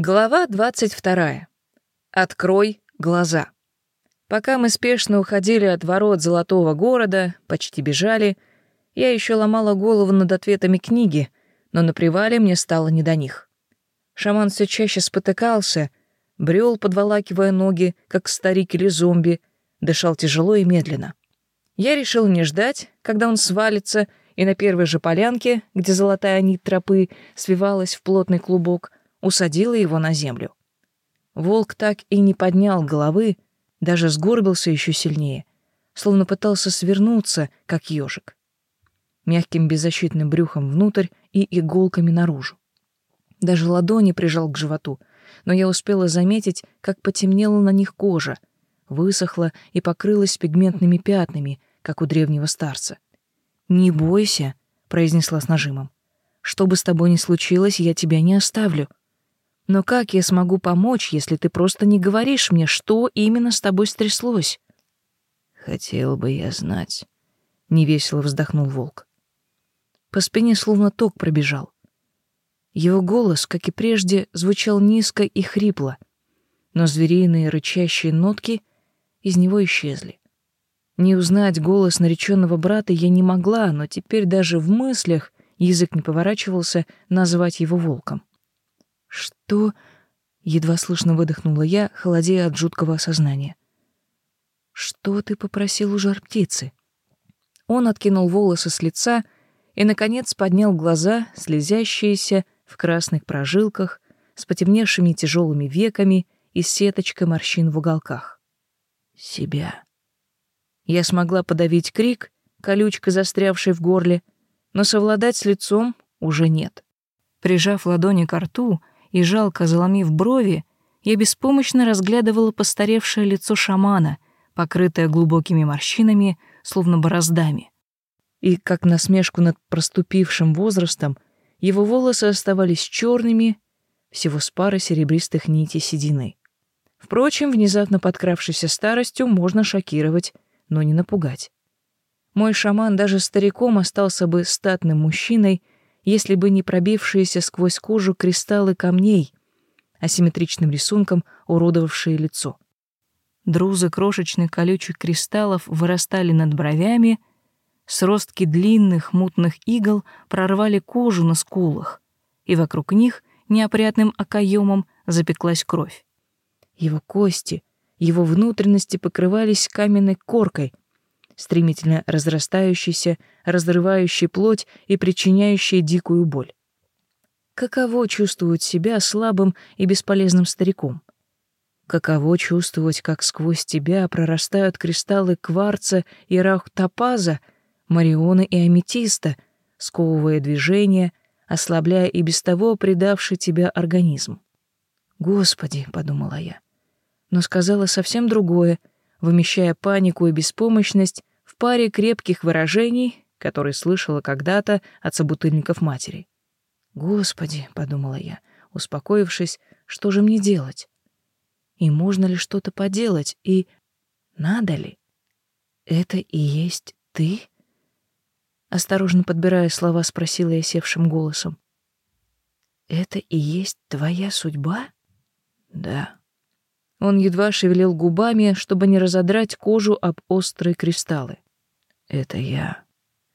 Глава 22. Открой глаза. Пока мы спешно уходили от ворот золотого города, почти бежали, я еще ломала голову над ответами книги, но на привале мне стало не до них. Шаман все чаще спотыкался, брел, подволакивая ноги, как старик или зомби, дышал тяжело и медленно. Я решил не ждать, когда он свалится, и на первой же полянке, где золотая нить тропы свивалась в плотный клубок, усадила его на землю. Волк так и не поднял головы, даже сгорбился еще сильнее, словно пытался свернуться, как ежик. Мягким беззащитным брюхом внутрь и иголками наружу. Даже ладони прижал к животу, но я успела заметить, как потемнела на них кожа, высохла и покрылась пигментными пятнами, как у древнего старца. «Не бойся», — произнесла с нажимом. «Что бы с тобой ни случилось, я тебя не оставлю. Но как я смогу помочь, если ты просто не говоришь мне, что именно с тобой стряслось? Хотел бы я знать, невесело вздохнул волк. По спине словно ток пробежал. Его голос, как и прежде, звучал низко и хрипло, но звериные рычащие нотки из него исчезли. Не узнать голос нареченного брата я не могла, но теперь даже в мыслях язык не поворачивался назвать его волком. «Что?» — едва слышно выдохнула я, холодея от жуткого осознания. «Что ты попросил у жар-птицы?» Он откинул волосы с лица и, наконец, поднял глаза, слезящиеся в красных прожилках, с потемневшими тяжелыми веками и сеточкой морщин в уголках. «Себя». Я смогла подавить крик, колючка застрявшей в горле, но совладать с лицом уже нет. Прижав ладони к рту, и, жалко заломив брови, я беспомощно разглядывала постаревшее лицо шамана, покрытое глубокими морщинами, словно бороздами. И, как насмешку над проступившим возрастом, его волосы оставались черными, всего с парой серебристых нитей седины. Впрочем, внезапно подкравшейся старостью можно шокировать, но не напугать. Мой шаман даже стариком остался бы статным мужчиной — если бы не пробившиеся сквозь кожу кристаллы камней, асимметричным рисунком уродовавшие лицо. Друзы крошечных колючих кристаллов вырастали над бровями, сростки длинных мутных игл прорвали кожу на скулах, и вокруг них неопрятным окоемом запеклась кровь. Его кости, его внутренности покрывались каменной коркой — стремительно разрастающийся, разрывающий плоть и причиняющий дикую боль. Каково чувствовать себя слабым и бесполезным стариком? Каково чувствовать, как сквозь тебя прорастают кристаллы кварца и рахтопаза, марионы и аметиста, сковывая движение, ослабляя и без того предавший тебя организм? «Господи!» — подумала я. Но сказала совсем другое, вымещая панику и беспомощность паре крепких выражений, которые слышала когда-то от собутыльников матери. «Господи», — подумала я, успокоившись, что же мне делать? И можно ли что-то поделать, и надо ли? Это и есть ты? Осторожно подбирая слова, спросила я севшим голосом. Это и есть твоя судьба? Да. Он едва шевелил губами, чтобы не разодрать кожу об острые кристаллы. «Это я.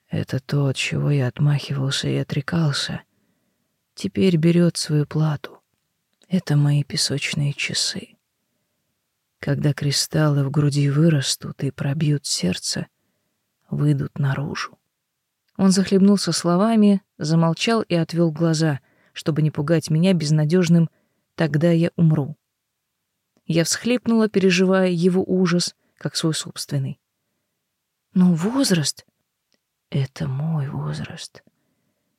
Это то, от чего я отмахивался и отрекался. Теперь берет свою плату. Это мои песочные часы. Когда кристаллы в груди вырастут и пробьют сердце, выйдут наружу». Он захлебнулся словами, замолчал и отвел глаза, чтобы не пугать меня безнадежным «тогда я умру». Я всхлипнула, переживая его ужас, как свой собственный. Но возраст — это мой возраст,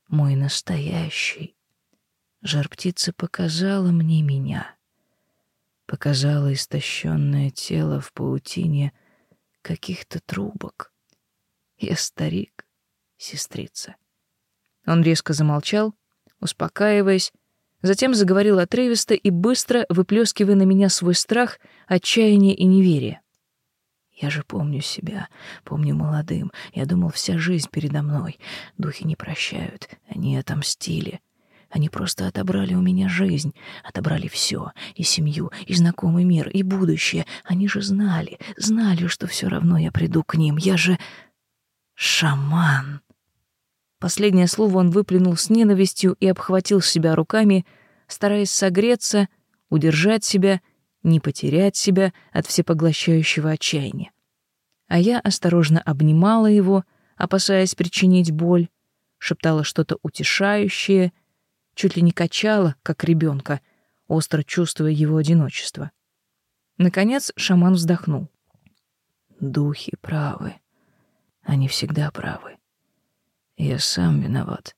мой настоящий. Жар-птица показала мне меня, показала истощенное тело в паутине каких-то трубок. Я старик, сестрица. Он резко замолчал, успокаиваясь, Затем заговорил отрывисто и быстро, выплескивая на меня свой страх, отчаяние и неверие. Я же помню себя, помню молодым. Я думал, вся жизнь передо мной. Духи не прощают, они отомстили. Они просто отобрали у меня жизнь, отобрали все, и семью, и знакомый мир, и будущее. Они же знали, знали, что все равно я приду к ним. Я же шаман. Последнее слово он выплюнул с ненавистью и обхватил себя руками, стараясь согреться, удержать себя, не потерять себя от всепоглощающего отчаяния. А я осторожно обнимала его, опасаясь причинить боль, шептала что-то утешающее, чуть ли не качала, как ребенка, остро чувствуя его одиночество. Наконец шаман вздохнул. «Духи правы. Они всегда правы. Я сам виноват.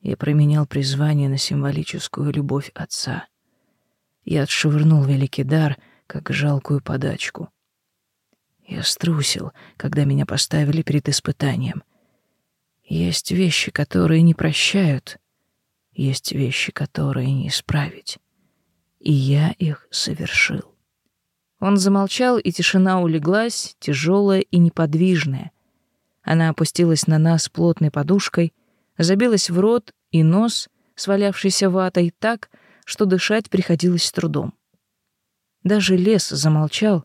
Я променял призвание на символическую любовь отца. Я отшвырнул великий дар, как жалкую подачку. Я струсил, когда меня поставили перед испытанием. Есть вещи, которые не прощают, есть вещи, которые не исправить. И я их совершил. Он замолчал, и тишина улеглась, тяжелая и неподвижная, она опустилась на нас плотной подушкой, забилась в рот и нос, свалявшийся ватой так, что дышать приходилось с трудом. Даже лес замолчал,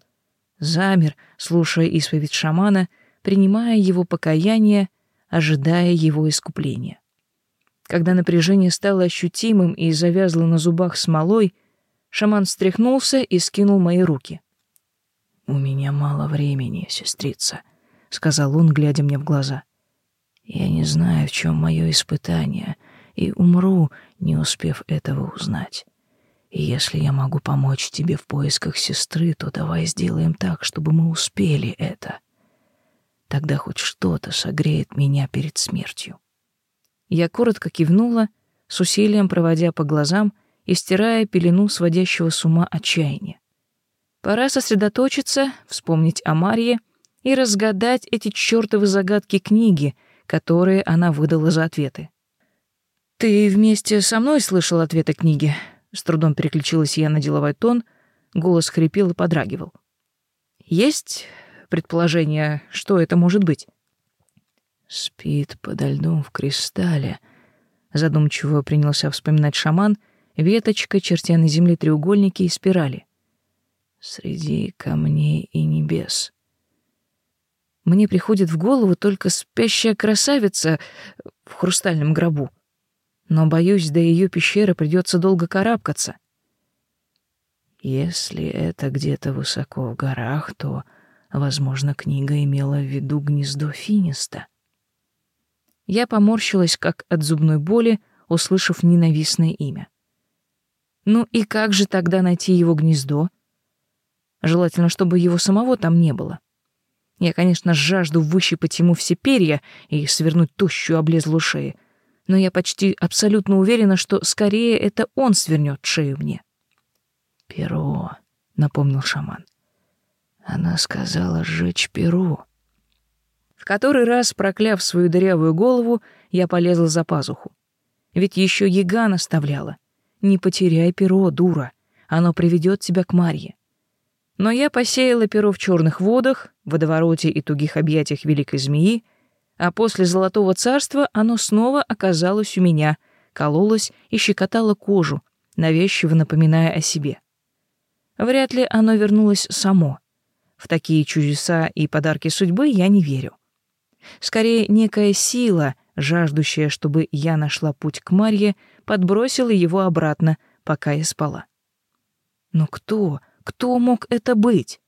замер, слушая исповедь шамана, принимая его покаяние, ожидая его искупления. Когда напряжение стало ощутимым и завязло на зубах смолой, шаман встряхнулся и скинул мои руки. «У меня мало времени, сестрица», сказал он, глядя мне в глаза. Я не знаю, в чем мое испытание, и умру, не успев этого узнать. И если я могу помочь тебе в поисках сестры, то давай сделаем так, чтобы мы успели это. Тогда хоть что-то согреет меня перед смертью. Я коротко кивнула, с усилием проводя по глазам и стирая пелену сводящего с ума отчаяния. Пора сосредоточиться, вспомнить о Марье — и разгадать эти чёртовы загадки книги, которые она выдала за ответы. «Ты вместе со мной слышал ответы книги?» С трудом переключилась я на деловой тон, голос хрипел и подрагивал. «Есть предположение, что это может быть?» «Спит подо льдом в кристалле», — задумчиво принялся вспоминать шаман, веточка, чертя на земле треугольники и спирали. «Среди камней и небес». Мне приходит в голову только спящая красавица в хрустальном гробу. Но, боюсь, до ее пещеры придется долго карабкаться. Если это где-то высоко в горах, то, возможно, книга имела в виду гнездо Финиста. Я поморщилась, как от зубной боли, услышав ненавистное имя. Ну и как же тогда найти его гнездо? Желательно, чтобы его самого там не было. — я, конечно, жажду выщипать ему все перья и свернуть тощую облезлую шею, но я почти абсолютно уверена, что скорее это он свернет шею мне. «Перо», — напомнил шаман. Она сказала сжечь перо. В который раз, прокляв свою дырявую голову, я полезла за пазуху. Ведь еще яга наставляла. «Не потеряй перо, дура, оно приведет тебя к Марье». Но я посеяла перо в черных водах, в водовороте и тугих объятиях великой змеи, а после Золотого Царства оно снова оказалось у меня, кололось и щекотало кожу, навязчиво напоминая о себе. Вряд ли оно вернулось само. В такие чудеса и подарки судьбы я не верю. Скорее, некая сила, жаждущая, чтобы я нашла путь к Марье, подбросила его обратно, пока я спала. Но кто, кто мог это быть?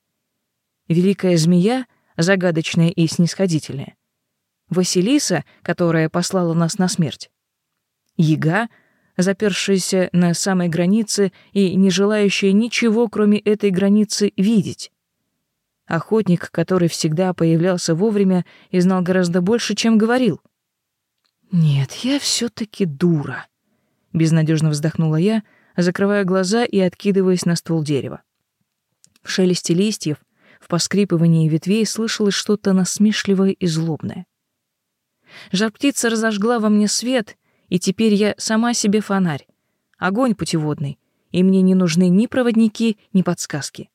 Великая змея, загадочная и снисходительная. Василиса, которая послала нас на смерть. Яга, запершаяся на самой границе и не желающая ничего, кроме этой границы, видеть. Охотник, который всегда появлялся вовремя и знал гораздо больше, чем говорил. «Нет, я все таки дура», — безнадежно вздохнула я, закрывая глаза и откидываясь на ствол дерева. В шелесте листьев, в поскрипывании ветвей слышалось что-то насмешливое и злобное. Жар-птица разожгла во мне свет, и теперь я сама себе фонарь, огонь путеводный, и мне не нужны ни проводники, ни подсказки.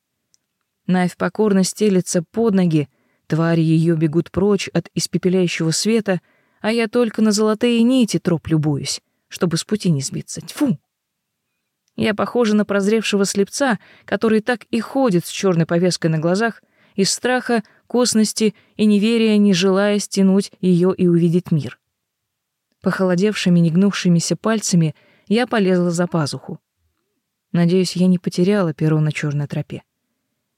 Найв покорно стелется под ноги, твари ее бегут прочь от испепеляющего света, а я только на золотые нити троп любуюсь, чтобы с пути не сбиться. Тьфу! Я похожа на прозревшего слепца, который так и ходит с черной повязкой на глазах, из страха, косности и неверия, не желая стянуть ее и увидеть мир. Похолодевшими, негнувшимися пальцами я полезла за пазуху. Надеюсь, я не потеряла перо на черной тропе.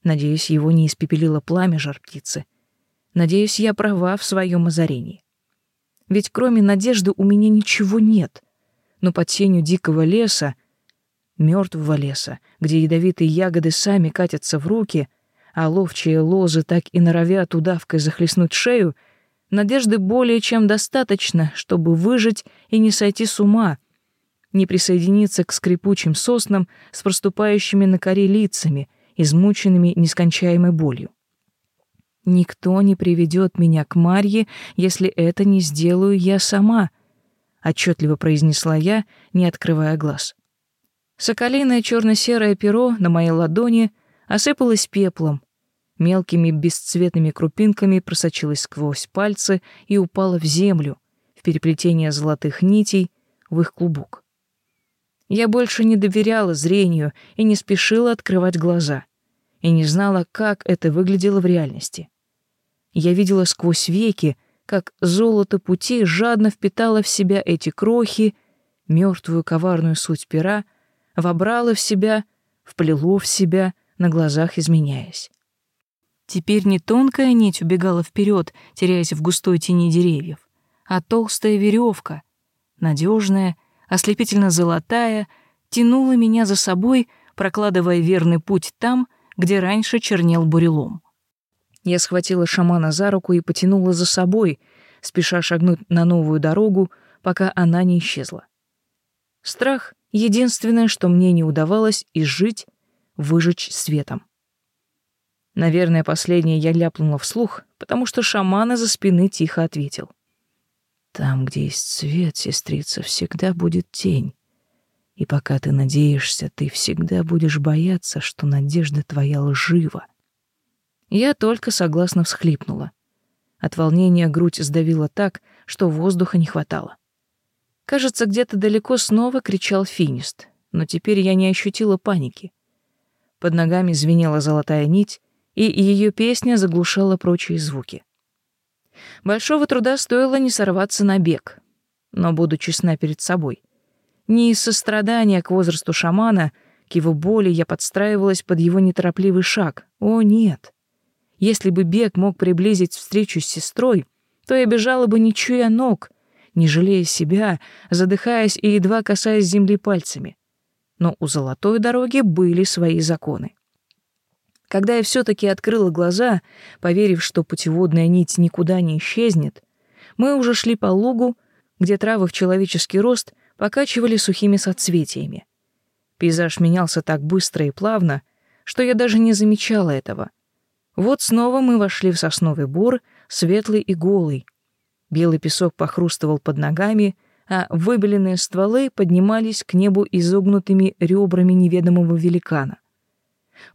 Надеюсь, его не испепелило пламя жар-птицы. Надеюсь, я права в своем озарении. Ведь кроме надежды у меня ничего нет. Но под тенью дикого леса, мертвого леса, где ядовитые ягоды сами катятся в руки, а ловчие лозы так и норовят удавкой захлестнуть шею, надежды более чем достаточно, чтобы выжить и не сойти с ума, не присоединиться к скрипучим соснам с проступающими на коре лицами, измученными нескончаемой болью. Никто не приведет меня к Марье, если это не сделаю я сама, отчетливо произнесла я, не открывая глаз. Соколиное черно-серое перо на моей ладони осыпалось пеплом, мелкими бесцветными крупинками просочилось сквозь пальцы и упало в землю, в переплетение золотых нитей, в их клубок. Я больше не доверяла зрению и не спешила открывать глаза, и не знала, как это выглядело в реальности. Я видела сквозь веки, как золото пути жадно впитало в себя эти крохи, мертвую коварную суть пера, вобрало в себя, вплело в себя, на глазах изменяясь. Теперь не тонкая нить убегала вперед, теряясь в густой тени деревьев, а толстая веревка, надежная, ослепительно золотая, тянула меня за собой, прокладывая верный путь там, где раньше чернел бурелом. Я схватила шамана за руку и потянула за собой, спеша шагнуть на новую дорогу, пока она не исчезла. Страх — единственное, что мне не удавалось изжить, выжечь светом. Наверное, последнее я ляпнула вслух, потому что шаман из-за спины тихо ответил. «Там, где есть свет, сестрица, всегда будет тень. И пока ты надеешься, ты всегда будешь бояться, что надежда твоя лжива. Я только согласно всхлипнула. От волнения грудь сдавила так, что воздуха не хватало. Кажется, где-то далеко снова кричал финист, но теперь я не ощутила паники. Под ногами звенела золотая нить, и ее песня заглушала прочие звуки. Большого труда стоило не сорваться на бег, но буду честна перед собой. Не из сострадания к возрасту шамана, к его боли я подстраивалась под его неторопливый шаг. О, нет. Если бы бег мог приблизить встречу с сестрой, то я бежала бы не чуя ног, не жалея себя, задыхаясь и едва касаясь земли пальцами. Но у золотой дороги были свои законы. Когда я все таки открыла глаза, поверив, что путеводная нить никуда не исчезнет, мы уже шли по лугу, где травы в человеческий рост покачивали сухими соцветиями. Пейзаж менялся так быстро и плавно, что я даже не замечала этого — вот снова мы вошли в сосновый бор, светлый и голый. Белый песок похрустывал под ногами, а выбеленные стволы поднимались к небу изогнутыми ребрами неведомого великана.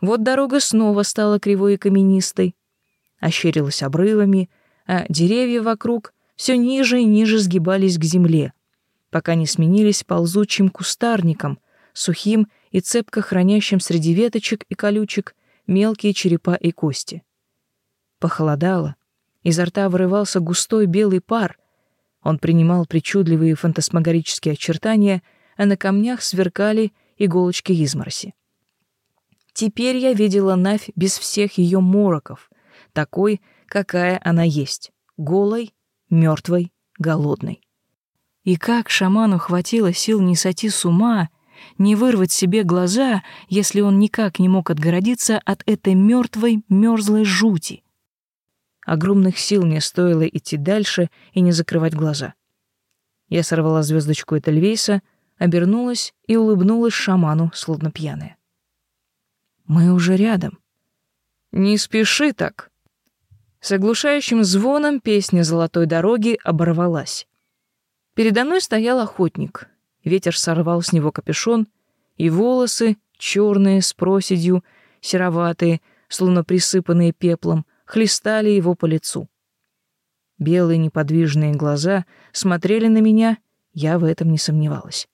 Вот дорога снова стала кривой и каменистой, ощерилась обрывами, а деревья вокруг все ниже и ниже сгибались к земле, пока не сменились ползучим кустарником, сухим и цепко хранящим среди веточек и колючек мелкие черепа и кости. Похолодало, изо рта вырывался густой белый пар. Он принимал причудливые фантасмагорические очертания, а на камнях сверкали иголочки измороси. Теперь я видела Навь без всех ее мороков, такой, какая она есть, голой, мертвой, голодной. И как шаману хватило сил не сойти с ума не вырвать себе глаза, если он никак не мог отгородиться от этой мертвой, мерзлой жути. Огромных сил мне стоило идти дальше и не закрывать глаза. Я сорвала звездочку Этельвейса, обернулась и улыбнулась шаману, словно пьяная. «Мы уже рядом». «Не спеши так». С оглушающим звоном песня золотой дороги оборвалась. Передо мной стоял охотник, Ветер сорвал с него капюшон, и волосы, черные с проседью, сероватые, словно присыпанные пеплом, хлестали его по лицу. Белые неподвижные глаза смотрели на меня, я в этом не сомневалась.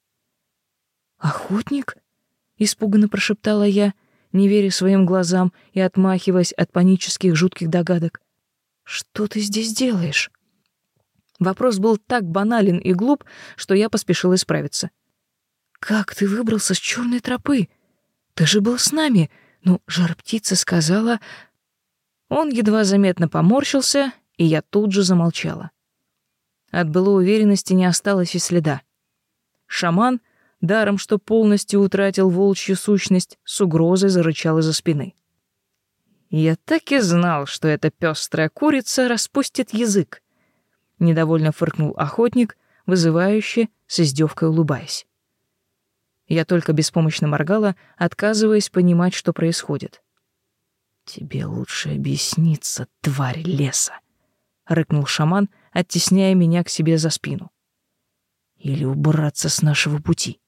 «Охотник?» — испуганно прошептала я, не веря своим глазам и отмахиваясь от панических жутких догадок. «Что ты здесь делаешь?» Вопрос был так банален и глуп, что я поспешила исправиться. «Как ты выбрался с черной тропы? Ты же был с нами. Ну, жар-птица сказала...» Он едва заметно поморщился, и я тут же замолчала. От былой уверенности не осталось и следа. Шаман, даром что полностью утратил волчью сущность, с угрозой зарычал из-за спины. «Я так и знал, что эта пестрая курица распустит язык», — недовольно фыркнул охотник, вызывающе, с издевкой улыбаясь. Я только беспомощно моргала, отказываясь понимать, что происходит. «Тебе лучше объясниться, тварь леса», — рыкнул шаман, оттесняя меня к себе за спину. «Или убраться с нашего пути».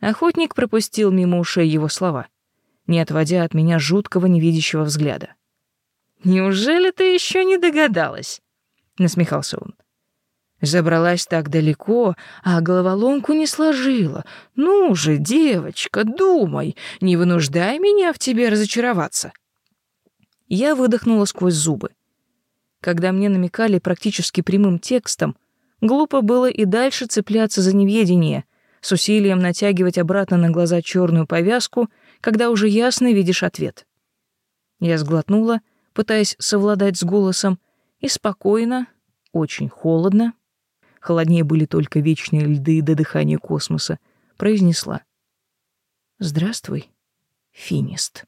Охотник пропустил мимо ушей его слова, не отводя от меня жуткого невидящего взгляда. «Неужели ты еще не догадалась?» — насмехался он. Забралась так далеко, а головоломку не сложила. Ну же, девочка, думай, не вынуждай меня в тебе разочароваться. Я выдохнула сквозь зубы. Когда мне намекали практически прямым текстом, глупо было и дальше цепляться за неведение, с усилием натягивать обратно на глаза черную повязку, когда уже ясно видишь ответ. Я сглотнула, пытаясь совладать с голосом, и спокойно, очень холодно, холоднее были только вечные льды до дыхания космоса, произнесла. «Здравствуй, финист».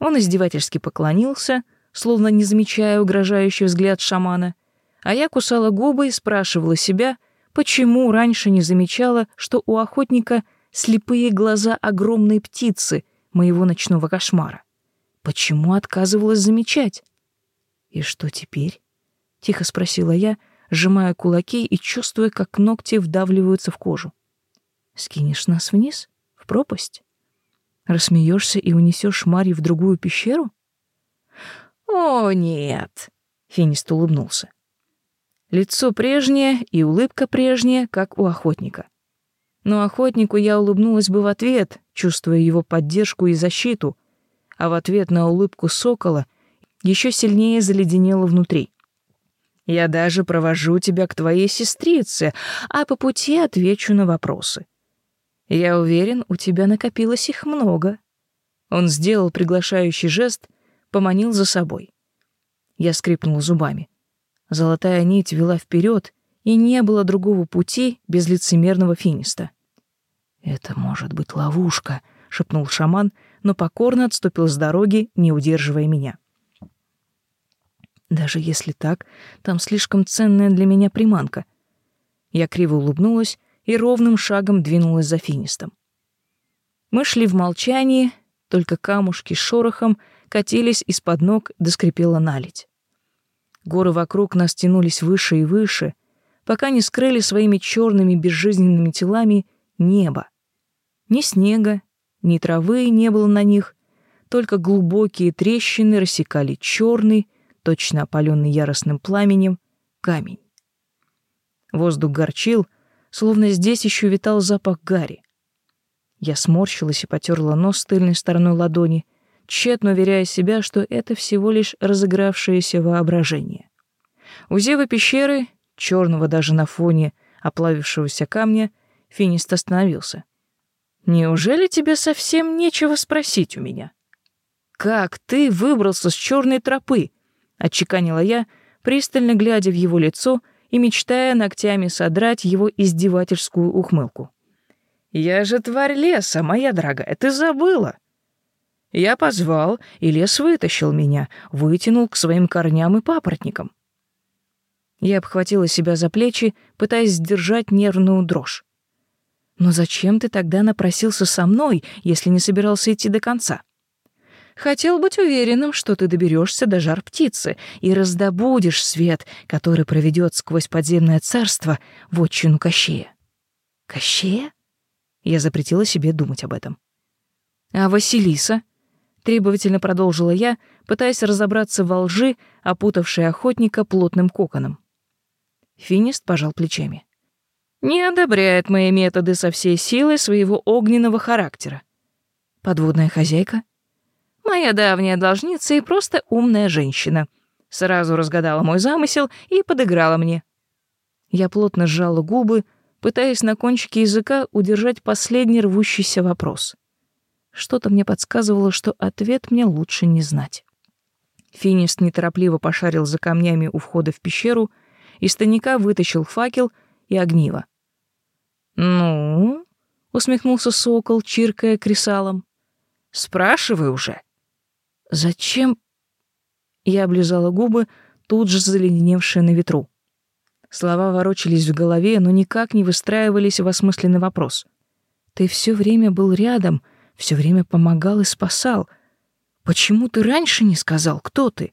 Он издевательски поклонился, словно не замечая угрожающий взгляд шамана, а я кусала губы и спрашивала себя, почему раньше не замечала, что у охотника слепые глаза огромной птицы, моего ночного кошмара. Почему отказывалась замечать? «И что теперь?» — тихо спросила я, — сжимая кулаки и чувствуя, как ногти вдавливаются в кожу. «Скинешь нас вниз? В пропасть? Рассмеешься и унесешь Марью в другую пещеру?» «О, нет!» — Финист улыбнулся. Лицо прежнее и улыбка прежняя, как у охотника. Но охотнику я улыбнулась бы в ответ, чувствуя его поддержку и защиту, а в ответ на улыбку сокола еще сильнее заледенело внутри. Я даже провожу тебя к твоей сестрице, а по пути отвечу на вопросы. Я уверен, у тебя накопилось их много. Он сделал приглашающий жест, поманил за собой. Я скрипнул зубами. Золотая нить вела вперед, и не было другого пути без лицемерного финиста. Это может быть ловушка, шепнул шаман, но покорно отступил с дороги, не удерживая меня. Даже если так, там слишком ценная для меня приманка. Я криво улыбнулась и ровным шагом двинулась за финистом. Мы шли в молчании, только камушки с шорохом катились из-под ног, да скрипела наледь. Горы вокруг нас тянулись выше и выше, пока не скрыли своими черными безжизненными телами небо. Ни снега, ни травы не было на них, только глубокие трещины рассекали черный, точно опаленный яростным пламенем, камень. Воздух горчил, словно здесь еще витал запах гари. Я сморщилась и потерла нос тыльной стороной ладони, тщетно уверяя себя, что это всего лишь разыгравшееся воображение. У зева пещеры, черного даже на фоне оплавившегося камня, Финист остановился. «Неужели тебе совсем нечего спросить у меня? Как ты выбрался с черной тропы, отчеканила я, пристально глядя в его лицо и мечтая ногтями содрать его издевательскую ухмылку. «Я же тварь леса, моя дорогая, ты забыла!» Я позвал, и лес вытащил меня, вытянул к своим корням и папоротникам. Я обхватила себя за плечи, пытаясь сдержать нервную дрожь. «Но зачем ты тогда напросился со мной, если не собирался идти до конца?» Хотел быть уверенным, что ты доберешься до жар птицы и раздобудешь свет, который проведет сквозь подземное царство в отчину Кощея. Кощея? Я запретила себе думать об этом. А Василиса? Требовательно продолжила я, пытаясь разобраться во лжи, опутавшей охотника плотным коконом. Финист пожал плечами. не одобряет мои методы со всей силой своего огненного характера. Подводная хозяйка? Моя давняя должница и просто умная женщина. Сразу разгадала мой замысел и подыграла мне. Я плотно сжала губы, пытаясь на кончике языка удержать последний рвущийся вопрос. Что-то мне подсказывало, что ответ мне лучше не знать. Финист неторопливо пошарил за камнями у входа в пещеру, из тайника вытащил факел и огниво. «Ну?» — усмехнулся сокол, чиркая кресалом. «Спрашивай уже». «Зачем?» Я облизала губы, тут же заледеневшие на ветру. Слова ворочались в голове, но никак не выстраивались в осмысленный вопрос. «Ты все время был рядом, все время помогал и спасал. Почему ты раньше не сказал, кто ты?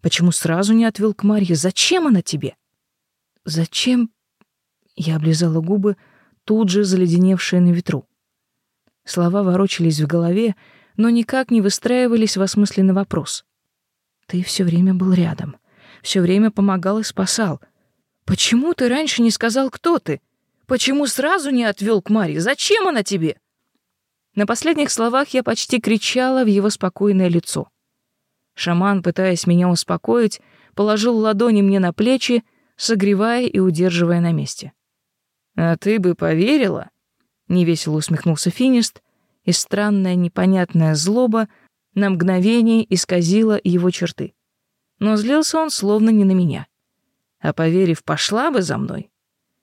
Почему сразу не отвел к Марье? Зачем она тебе?» «Зачем?» Я облизала губы, тут же заледеневшие на ветру. Слова ворочались в голове, но никак не выстраивались в осмысленный вопрос. Ты все время был рядом, все время помогал и спасал. Почему ты раньше не сказал, кто ты? Почему сразу не отвел к Маре? Зачем она тебе? На последних словах я почти кричала в его спокойное лицо. Шаман, пытаясь меня успокоить, положил ладони мне на плечи, согревая и удерживая на месте. А ты бы поверила? Невесело усмехнулся Финист, и странная непонятная злоба на мгновение исказила его черты. Но злился он словно не на меня. А поверив, пошла бы за мной.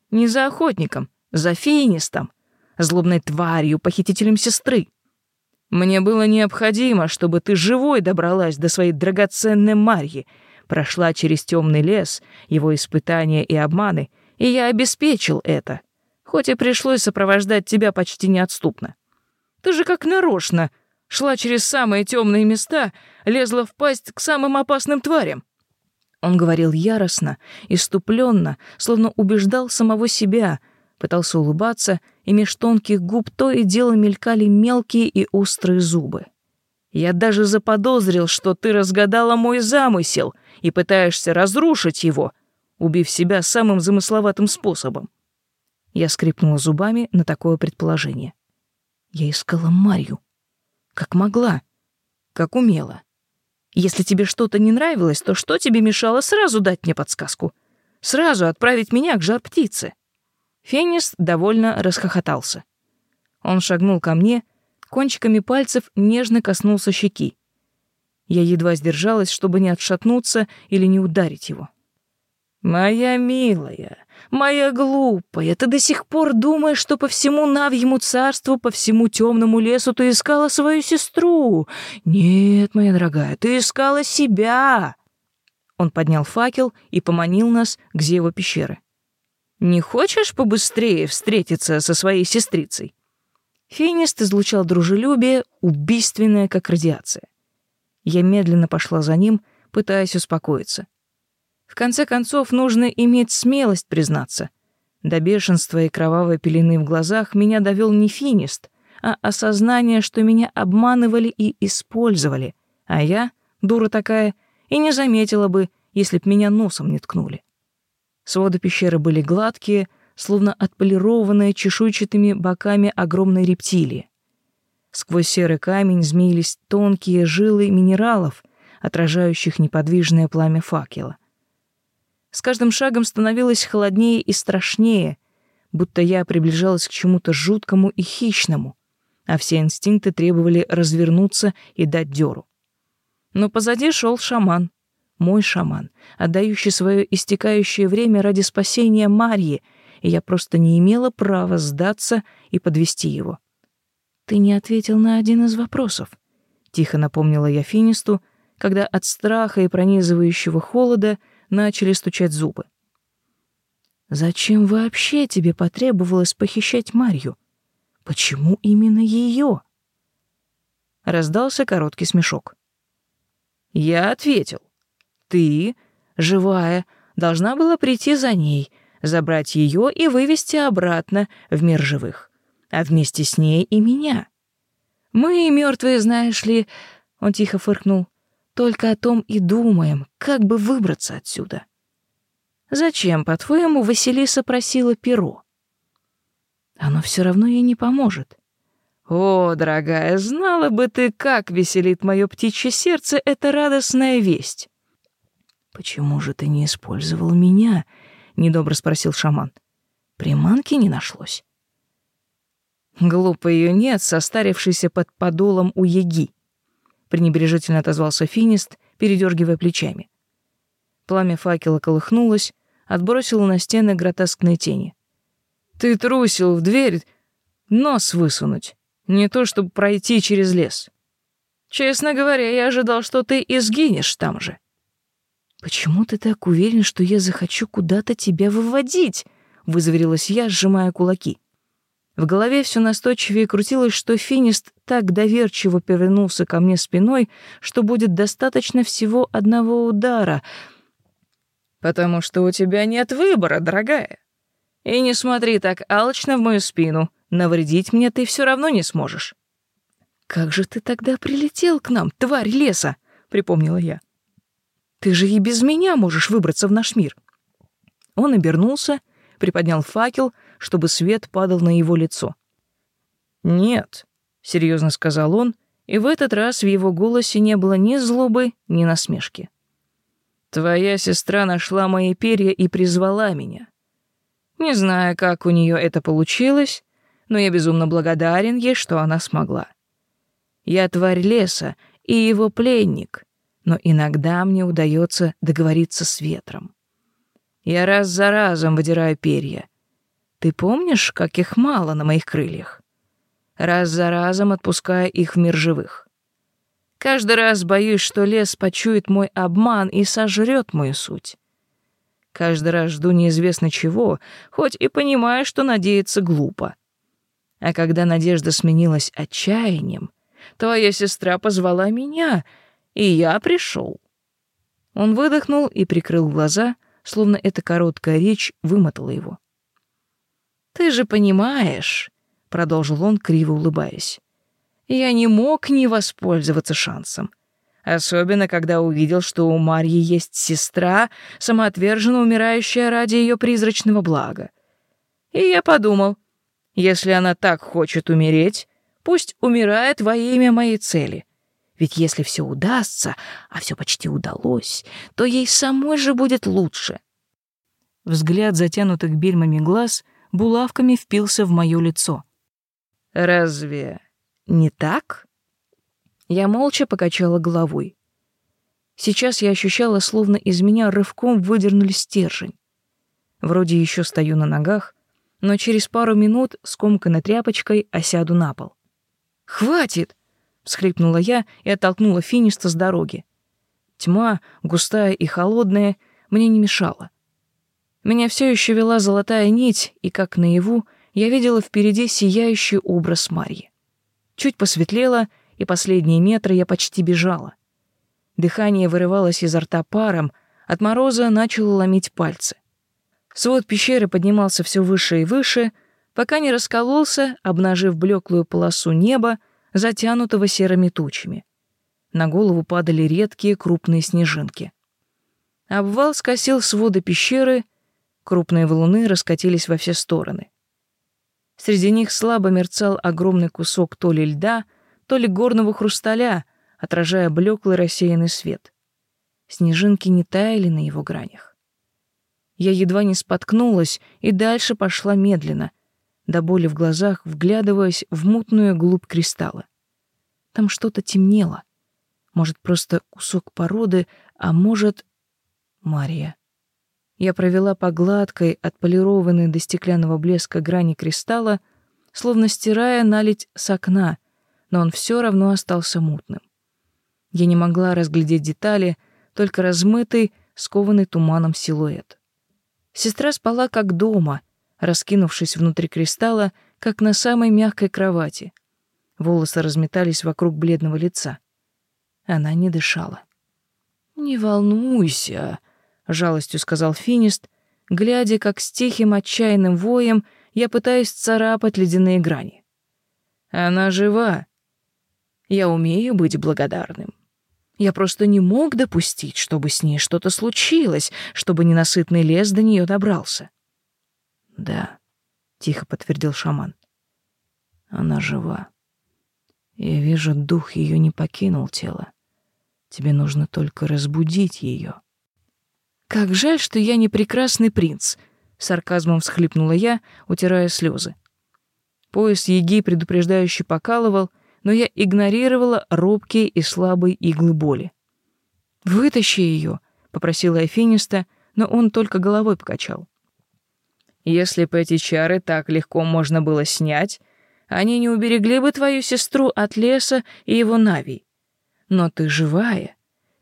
Не за охотником, за Финистом, злобной тварью, похитителем сестры. Мне было необходимо, чтобы ты живой добралась до своей драгоценной Марьи, прошла через темный лес, его испытания и обманы, и я обеспечил это, хоть и пришлось сопровождать тебя почти неотступно. Ты же как нарочно шла через самые темные места, лезла в пасть к самым опасным тварям. Он говорил яростно, иступленно, словно убеждал самого себя, пытался улыбаться, и меж тонких губ то и дело мелькали мелкие и острые зубы. Я даже заподозрил, что ты разгадала мой замысел и пытаешься разрушить его, убив себя самым замысловатым способом. Я скрипнула зубами на такое предположение. Я искала Марью. Как могла, как умела. Если тебе что-то не нравилось, то что тебе мешало сразу дать мне подсказку? Сразу отправить меня к жар-птице?» Фенист довольно расхохотался. Он шагнул ко мне, кончиками пальцев нежно коснулся щеки. Я едва сдержалась, чтобы не отшатнуться или не ударить его. «Моя милая, моя глупая, ты до сих пор думаешь, что по всему Навьему царству, по всему темному лесу ты искала свою сестру? Нет, моя дорогая, ты искала себя!» Он поднял факел и поманил нас к зеву пещеры. «Не хочешь побыстрее встретиться со своей сестрицей?» Финист излучал дружелюбие, убийственное, как радиация. Я медленно пошла за ним, пытаясь успокоиться. В конце концов, нужно иметь смелость признаться. До бешенства и кровавой пелены в глазах меня довел не финист, а осознание, что меня обманывали и использовали, а я, дура такая, и не заметила бы, если б меня носом не ткнули. Своды пещеры были гладкие, словно отполированные чешуйчатыми боками огромной рептилии. Сквозь серый камень змеились тонкие жилы минералов, отражающих неподвижное пламя факела — с каждым шагом становилось холоднее и страшнее, будто я приближалась к чему-то жуткому и хищному, а все инстинкты требовали развернуться и дать дёру. Но позади шел шаман, мой шаман, отдающий свое истекающее время ради спасения Марьи, и я просто не имела права сдаться и подвести его. «Ты не ответил на один из вопросов», — тихо напомнила я Финисту, когда от страха и пронизывающего холода — начали стучать зубы. «Зачем вообще тебе потребовалось похищать Марью? Почему именно ее?» Раздался короткий смешок. Я ответил. «Ты, живая, должна была прийти за ней, забрать ее и вывести обратно в мир живых, а вместе с ней и меня. Мы, мертвые, знаешь ли...» Он тихо фыркнул. Только о том и думаем, как бы выбраться отсюда. Зачем, по-твоему, Василиса просила перо? Оно все равно ей не поможет. О, дорогая, знала бы ты, как веселит мое птичье сердце эта радостная весть. Почему же ты не использовал меня? недобро спросил шаман. Приманки не нашлось. Глупо ее нет, состарившийся под подолом у еги. Пренебрежительно отозвался финист, передергивая плечами. Пламя факела колыхнулось, отбросило на стены гротескные тени. Ты трусил в дверь, нос высунуть, не то чтобы пройти через лес. Честно говоря, я ожидал, что ты изгинешь там же. Почему ты так уверен, что я захочу куда-то тебя выводить? вызверилась я, сжимая кулаки. В голове все настойчивее крутилось, что финист так доверчиво повернулся ко мне спиной, что будет достаточно всего одного удара. Потому что у тебя нет выбора, дорогая. И не смотри так алчно в мою спину. Навредить мне ты все равно не сможешь. Как же ты тогда прилетел к нам, тварь леса? припомнила я. Ты же и без меня можешь выбраться в наш мир. Он обернулся, приподнял факел, чтобы свет падал на его лицо. Нет, серьезно сказал он, и в этот раз в его голосе не было ни злобы, ни насмешки. Твоя сестра нашла мои перья и призвала меня. Не знаю, как у нее это получилось, но я безумно благодарен ей, что она смогла. Я тварь леса и его пленник, но иногда мне удается договориться с ветром. Я раз за разом выдираю перья. Ты помнишь, как их мало на моих крыльях? Раз за разом отпуская их в мир живых. Каждый раз боюсь, что лес почует мой обман и сожрет мою суть. Каждый раз жду неизвестно чего, хоть и понимаю, что надеяться глупо. А когда надежда сменилась отчаянием, твоя сестра позвала меня, и я пришел. Он выдохнул и прикрыл глаза, словно эта короткая речь вымотала его. Ты же понимаешь, продолжил он, криво улыбаясь. Я не мог не воспользоваться шансом. Особенно, когда увидел, что у Марьи есть сестра, самоотверженно умирающая ради ее призрачного блага. И я подумал, если она так хочет умереть, пусть умирает во имя моей цели. Ведь если все удастся, а все почти удалось, то ей самой же будет лучше. Взгляд затянутых бельмами глаз булавками впился в мое лицо. Разве не так? Я молча покачала головой. Сейчас я ощущала, словно из меня рывком выдернули стержень. Вроде еще стою на ногах, но через пару минут скомканной тряпочкой осяду на пол. «Хватит!» — всхлипнула я и оттолкнула финиста с дороги. Тьма, густая и холодная, мне не мешала. Меня все еще вела золотая нить, и, как наяву, я видела впереди сияющий образ Марьи. Чуть посветлело, и последние метры я почти бежала. Дыхание вырывалось изо рта паром, от мороза начало ломить пальцы. Свод пещеры поднимался все выше и выше, пока не раскололся, обнажив блеклую полосу неба, затянутого серыми тучами. На голову падали редкие крупные снежинки. Обвал скосил своды пещеры, крупные валуны раскатились во все стороны. Среди них слабо мерцал огромный кусок то ли льда, то ли горного хрусталя, отражая блеклый рассеянный свет. Снежинки не таяли на его гранях. Я едва не споткнулась и дальше пошла медленно, до боли в глазах, вглядываясь в мутную глубь кристалла. Там что-то темнело. Может, просто кусок породы, а может... Мария. Я провела по гладкой, отполированной до стеклянного блеска грани кристалла, словно стирая налить с окна, но он все равно остался мутным. Я не могла разглядеть детали, только размытый, скованный туманом силуэт. Сестра спала как дома, раскинувшись внутри кристалла, как на самой мягкой кровати. Волосы разметались вокруг бледного лица. Она не дышала. «Не волнуйся», — жалостью сказал Финист, глядя, как с тихим отчаянным воем я пытаюсь царапать ледяные грани. «Она жива, я умею быть благодарным. Я просто не мог допустить, чтобы с ней что-то случилось, чтобы ненасытный лес до нее добрался. Да, — тихо подтвердил шаман. Она жива. Я вижу, дух ее не покинул тело. Тебе нужно только разбудить ее. Как жаль, что я не прекрасный принц, сарказмом всхлипнула я, утирая слезы. Пояс еги предупреждающе покалывал, но я игнорировала робкие и слабые иглы боли. «Вытащи ее», — попросила Эфиниста, но он только головой покачал. «Если бы эти чары так легко можно было снять, они не уберегли бы твою сестру от леса и его навий. Но ты живая,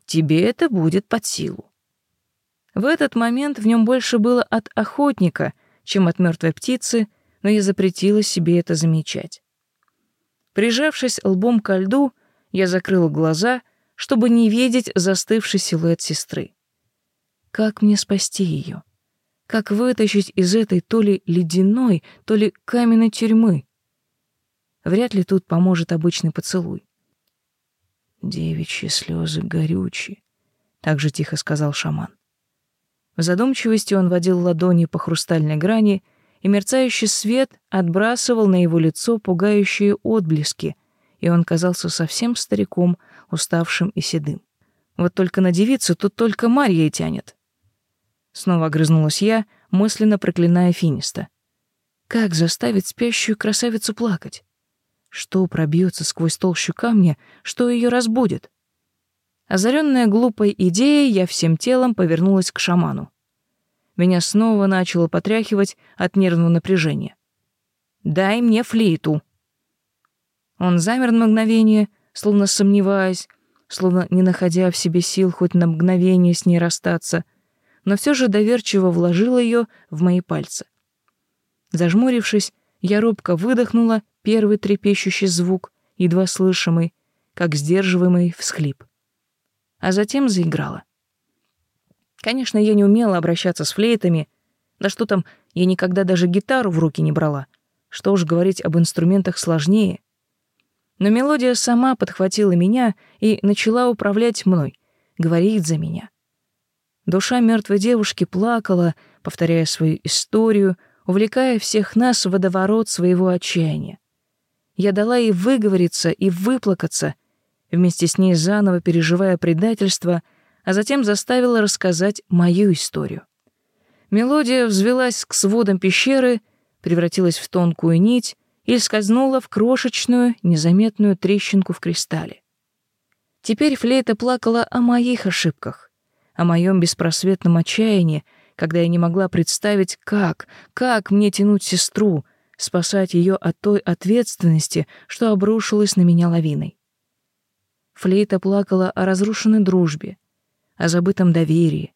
тебе это будет под силу. В этот момент в нем больше было от охотника, чем от мертвой птицы, но я запретила себе это замечать. Прижавшись лбом ко льду, я закрыла глаза, чтобы не видеть застывший силуэт сестры. Как мне спасти ее? Как вытащить из этой то ли ледяной, то ли каменной тюрьмы? Вряд ли тут поможет обычный поцелуй. «Девичьи слезы горючие», — так же тихо сказал шаман. В задумчивости он водил ладони по хрустальной грани, и мерцающий свет отбрасывал на его лицо пугающие отблески, и он казался совсем стариком, уставшим и седым. Вот только на девицу тут только Марья и тянет. Снова огрызнулась я, мысленно проклиная Финиста. Как заставить спящую красавицу плакать? Что пробьется сквозь толщу камня, что ее разбудит? Озаренная глупой идеей, я всем телом повернулась к шаману. Меня снова начало потряхивать от нервного напряжения. «Дай мне флейту!» Он замер на мгновение, словно сомневаясь, словно не находя в себе сил хоть на мгновение с ней расстаться, но все же доверчиво вложил ее в мои пальцы. Зажмурившись, я робко выдохнула первый трепещущий звук, едва слышимый, как сдерживаемый всхлип а затем заиграла. Конечно, я не умела обращаться с флейтами, да что там, я никогда даже гитару в руки не брала. Что уж говорить об инструментах сложнее. Но мелодия сама подхватила меня и начала управлять мной, говорить за меня. Душа мертвой девушки плакала, повторяя свою историю, увлекая всех нас в водоворот своего отчаяния. Я дала ей выговориться и выплакаться — вместе с ней заново переживая предательство, а затем заставила рассказать мою историю. Мелодия взвелась к сводам пещеры, превратилась в тонкую нить и скользнула в крошечную, незаметную трещинку в кристалле. Теперь флейта плакала о моих ошибках, о моем беспросветном отчаянии, когда я не могла представить, как, как мне тянуть сестру, спасать ее от той ответственности, что обрушилась на меня лавиной. Флейта плакала о разрушенной дружбе, о забытом доверии,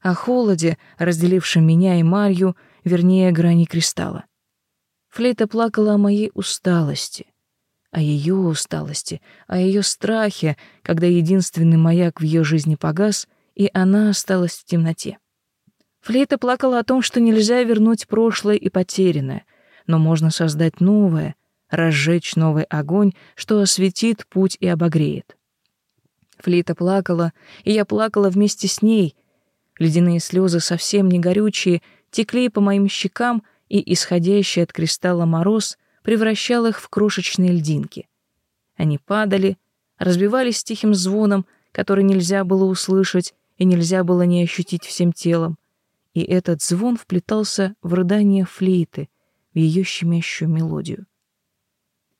о холоде, разделившем меня и Марью, вернее, грани кристалла. Флейта плакала о моей усталости, о ее усталости, о ее страхе, когда единственный маяк в ее жизни погас, и она осталась в темноте. Флейта плакала о том, что нельзя вернуть прошлое и потерянное, но можно создать новое, разжечь новый огонь, что осветит путь и обогреет. Флейта плакала, и я плакала вместе с ней. Ледяные слезы, совсем не горючие, текли по моим щекам, и исходящий от кристалла мороз превращал их в крошечные льдинки. Они падали, разбивались тихим звоном, который нельзя было услышать и нельзя было не ощутить всем телом. И этот звон вплетался в рыдание флейты, в ее щемящую мелодию.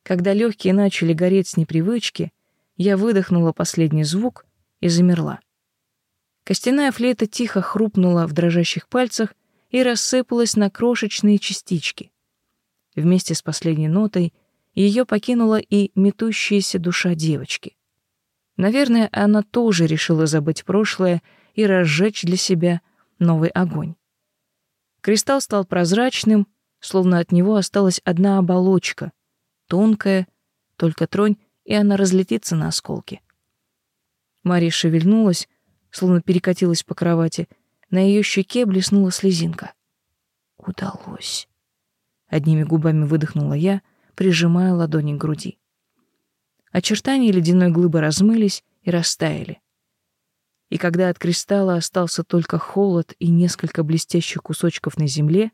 Когда легкие начали гореть с непривычки, я выдохнула последний звук и замерла. Костяная флейта тихо хрупнула в дрожащих пальцах и рассыпалась на крошечные частички. Вместе с последней нотой ее покинула и метущаяся душа девочки. Наверное, она тоже решила забыть прошлое и разжечь для себя новый огонь. Кристалл стал прозрачным, словно от него осталась одна оболочка, тонкая, только тронь, и она разлетится на осколки. Мария шевельнулась, словно перекатилась по кровати. На ее щеке блеснула слезинка. «Удалось!» Одними губами выдохнула я, прижимая ладони к груди. Очертания ледяной глыбы размылись и растаяли. И когда от кристалла остался только холод и несколько блестящих кусочков на земле,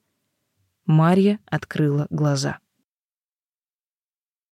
Марья открыла глаза.